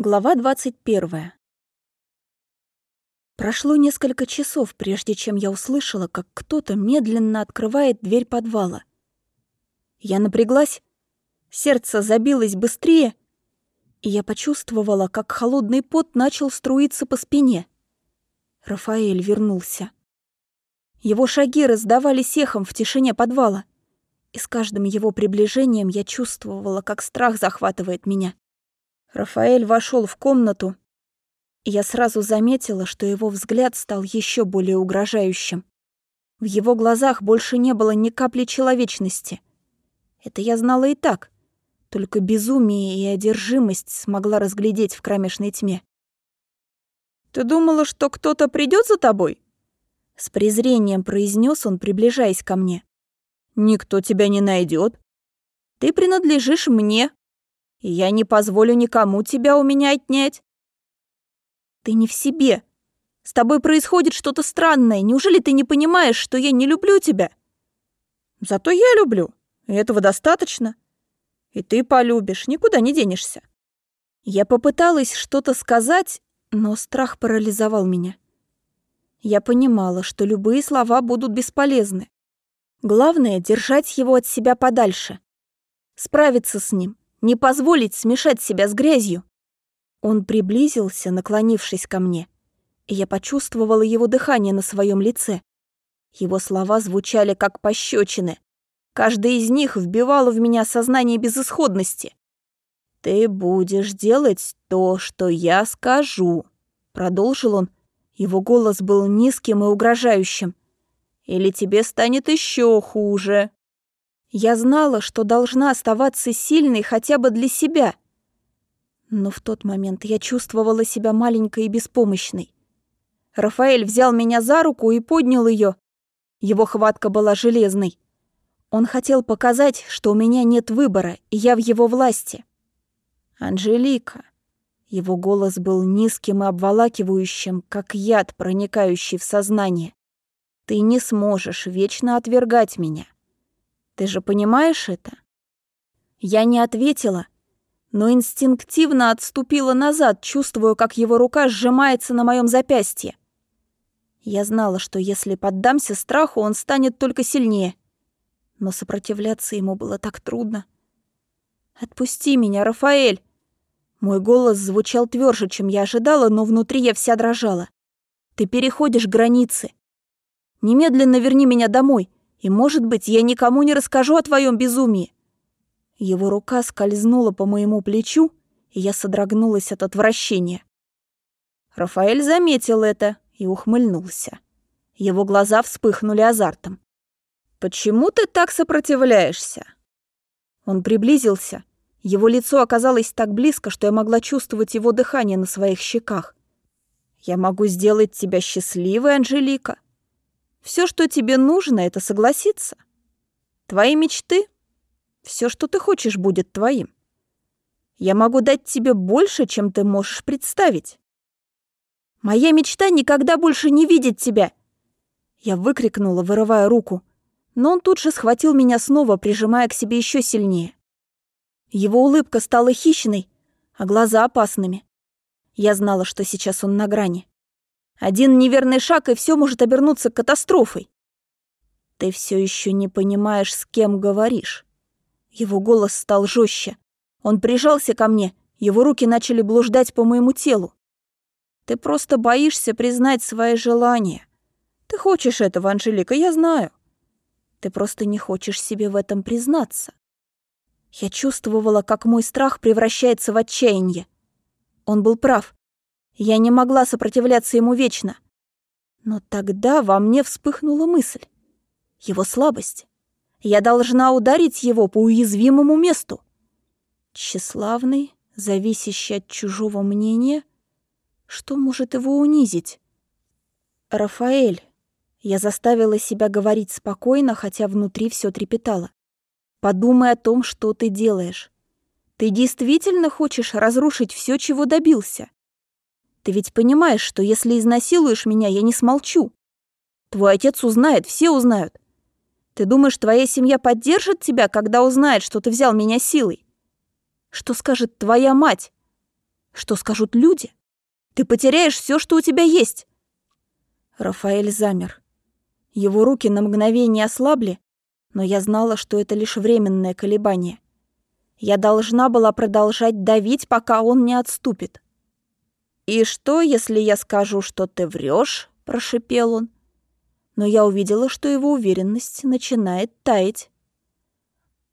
Глава 21. Прошло несколько часов, прежде чем я услышала, как кто-то медленно открывает дверь подвала. Я напряглась, сердце забилось быстрее, и я почувствовала, как холодный пот начал струиться по спине. Рафаэль вернулся. Его шаги раздавались эхом в тишине подвала, и с каждым его приближением я чувствовала, как страх захватывает меня. Рафаэль вошел в комнату, и я сразу заметила, что его взгляд стал еще более угрожающим. В его глазах больше не было ни капли человечности. Это я знала и так, только безумие и одержимость смогла разглядеть в кромешной тьме. «Ты думала, что кто-то придет за тобой?» С презрением произнес он, приближаясь ко мне. «Никто тебя не найдет. Ты принадлежишь мне, и я не позволю никому тебя у меня отнять. Ты не в себе. С тобой происходит что-то странное. Неужели ты не понимаешь, что я не люблю тебя? Зато я люблю, и этого достаточно. И ты полюбишь, никуда не денешься. Я попыталась что-то сказать, но страх парализовал меня. Я понимала, что любые слова будут бесполезны. Главное — держать его от себя подальше. Справиться с ним, не позволить смешать себя с грязью. Он приблизился, наклонившись ко мне, и я почувствовала его дыхание на своем лице. Его слова звучали как пощечины. Каждая из них вбивала в меня сознание безысходности. «Ты будешь делать то, что я скажу», — продолжил он. Его голос был низким и угрожающим. «Или тебе станет еще хуже». Я знала, что должна оставаться сильной хотя бы для себя. Но в тот момент я чувствовала себя маленькой и беспомощной. Рафаэль взял меня за руку и поднял ее. Его хватка была железной. Он хотел показать, что у меня нет выбора, и я в его власти. «Анжелика». Его голос был низким и обволакивающим, как яд, проникающий в сознание. «Ты не сможешь вечно отвергать меня. Ты же понимаешь это?» Я не ответила, но инстинктивно отступила назад, чувствуя, как его рука сжимается на моем запястье. Я знала, что если поддамся страху, он станет только сильнее. Но сопротивляться ему было так трудно. «Отпусти меня, Рафаэль!» Мой голос звучал тверже, чем я ожидала, но внутри я вся дрожала. «Ты переходишь границы. Немедленно верни меня домой. И, может быть, я никому не расскажу о твоем безумии. Его рука скользнула по моему плечу, и я содрогнулась от отвращения. Рафаэль заметил это и ухмыльнулся. Его глаза вспыхнули азартом. «Почему ты так сопротивляешься?» Он приблизился. Его лицо оказалось так близко, что я могла чувствовать его дыхание на своих щеках. «Я могу сделать тебя счастливой, Анжелика. Все, что тебе нужно, это согласиться. Твои мечты, все, что ты хочешь, будет твоим. Я могу дать тебе больше, чем ты можешь представить. Моя мечта никогда больше не видеть тебя. Я выкрикнула, вырывая руку, но он тут же схватил меня снова, прижимая к себе еще сильнее. Его улыбка стала хищной, а глаза опасными. Я знала, что сейчас он на грани. Один неверный шаг, и все может обернуться катастрофой. Ты все еще не понимаешь, с кем говоришь. Его голос стал жестче. Он прижался ко мне, его руки начали блуждать по моему телу. Ты просто боишься признать свои желания. Ты хочешь этого, Анжелика, я знаю. Ты просто не хочешь себе в этом признаться. Я чувствовала, как мой страх превращается в отчаяние. Он был прав. Я не могла сопротивляться ему вечно. Но тогда во мне вспыхнула мысль. Его слабость. Я должна ударить его по уязвимому месту. Тщеславный, зависящий от чужого мнения. Что может его унизить? Рафаэль. Я заставила себя говорить спокойно, хотя внутри все трепетало. Подумай о том, что ты делаешь. Ты действительно хочешь разрушить все, чего добился? Ты ведь понимаешь, что если изнасилуешь меня, я не смолчу. Твой отец узнает, все узнают. Ты думаешь, твоя семья поддержит тебя, когда узнает, что ты взял меня силой? Что скажет твоя мать? Что скажут люди? Ты потеряешь все, что у тебя есть. Рафаэль замер. Его руки на мгновение ослабли, но я знала, что это лишь временное колебание. Я должна была продолжать давить, пока он не отступит. «И что, если я скажу, что ты врешь? прошипел он. Но я увидела, что его уверенность начинает таять.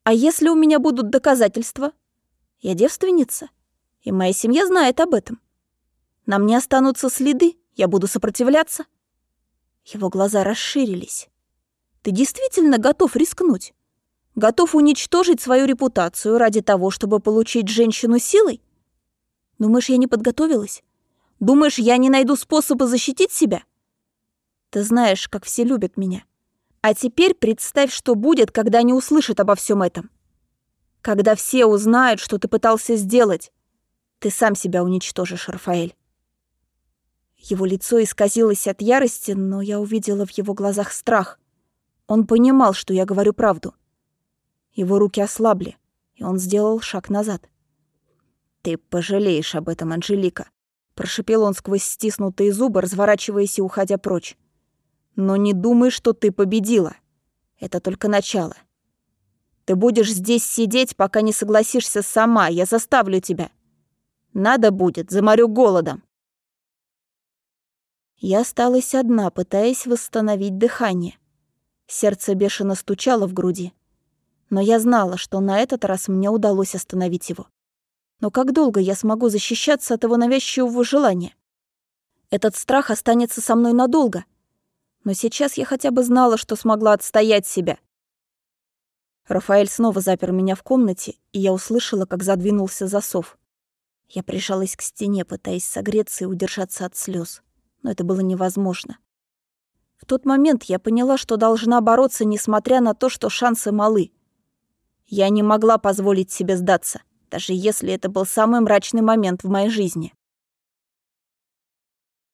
«А если у меня будут доказательства? Я девственница, и моя семья знает об этом. На мне останутся следы, я буду сопротивляться». Его глаза расширились. «Ты действительно готов рискнуть? Готов уничтожить свою репутацию ради того, чтобы получить женщину силой? Думаешь, я не подготовилась? Думаешь, я не найду способа защитить себя? Ты знаешь, как все любят меня. А теперь представь, что будет, когда они услышат обо всем этом. Когда все узнают, что ты пытался сделать, ты сам себя уничтожишь, Рафаэль. Его лицо исказилось от ярости, но я увидела в его глазах страх. Он понимал, что я говорю правду. Его руки ослабли, и он сделал шаг назад. «Ты пожалеешь об этом, Анжелика», — прошипел он сквозь стиснутые зубы, разворачиваясь и уходя прочь. «Но не думай, что ты победила. Это только начало. Ты будешь здесь сидеть, пока не согласишься сама. Я заставлю тебя. Надо будет, заморю голодом». Я осталась одна, пытаясь восстановить дыхание. Сердце бешено стучало в груди но я знала, что на этот раз мне удалось остановить его. Но как долго я смогу защищаться от его навязчивого желания? Этот страх останется со мной надолго. Но сейчас я хотя бы знала, что смогла отстоять себя. Рафаэль снова запер меня в комнате, и я услышала, как задвинулся засов. Я прижалась к стене, пытаясь согреться и удержаться от слез, но это было невозможно. В тот момент я поняла, что должна бороться, несмотря на то, что шансы малы. Я не могла позволить себе сдаться, даже если это был самый мрачный момент в моей жизни.